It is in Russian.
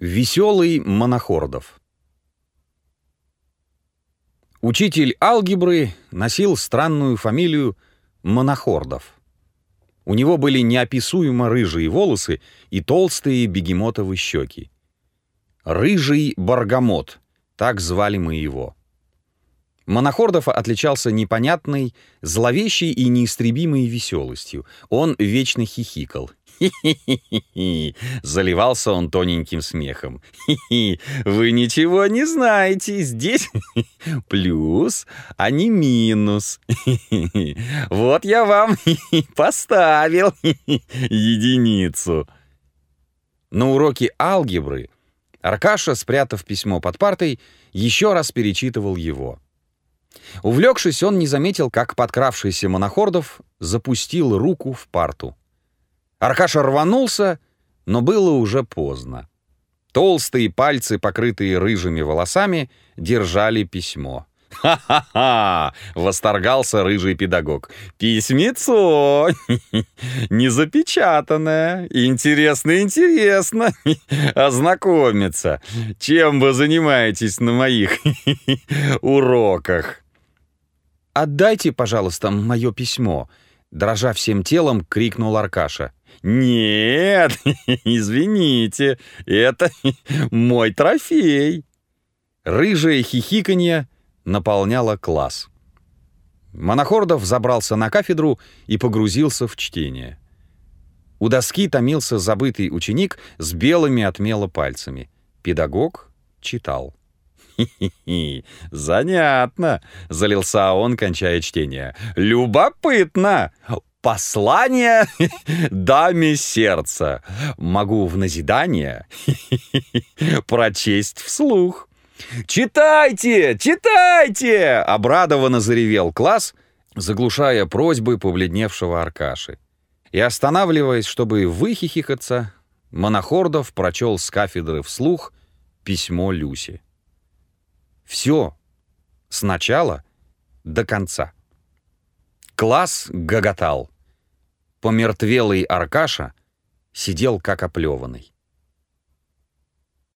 Веселый Монохордов Учитель алгебры носил странную фамилию Монохордов. У него были неописуемо рыжие волосы и толстые бегемотовые щеки. Рыжий Баргамот, так звали мы его. Монохордов отличался непонятной, зловещей и неистребимой веселостью. Он вечно хихикал. «Хи-хи-хи-хи!» Заливался он тоненьким смехом. «Хи-хи! Вы ничего не знаете! Здесь плюс, а не минус! Хи-хи! Вот я вам поставил единицу!» На уроке алгебры Аркаша, спрятав письмо под партой, еще раз перечитывал его. Увлекшись, он не заметил, как подкравшийся монохордов запустил руку в парту. Аркаша рванулся, но было уже поздно. Толстые пальцы, покрытые рыжими волосами, держали письмо. «Ха-ха-ха!» — восторгался рыжий педагог. «Письмецо! Незапечатанное! Интересно-интересно ознакомиться! Чем вы занимаетесь на моих уроках?» «Отдайте, пожалуйста, мое письмо!» Дрожа всем телом, крикнул Аркаша. «Нет, извините, это мой трофей!» Рыжее хихиканье наполняло класс. Монохордов забрался на кафедру и погрузился в чтение. У доски томился забытый ученик с белыми от мела пальцами. Педагог читал. «Хи-хи-хи, занятно!» — залился он, кончая чтение. «Любопытно! Послание даме сердца. Могу в назидание прочесть вслух». «Читайте! Читайте!» — обрадованно заревел класс, заглушая просьбы побледневшего Аркаши. И останавливаясь, чтобы выхихикаться, Монохордов прочел с кафедры вслух письмо Люси. Все. Сначала до конца. Класс гоготал. Помертвелый Аркаша сидел как оплеванный.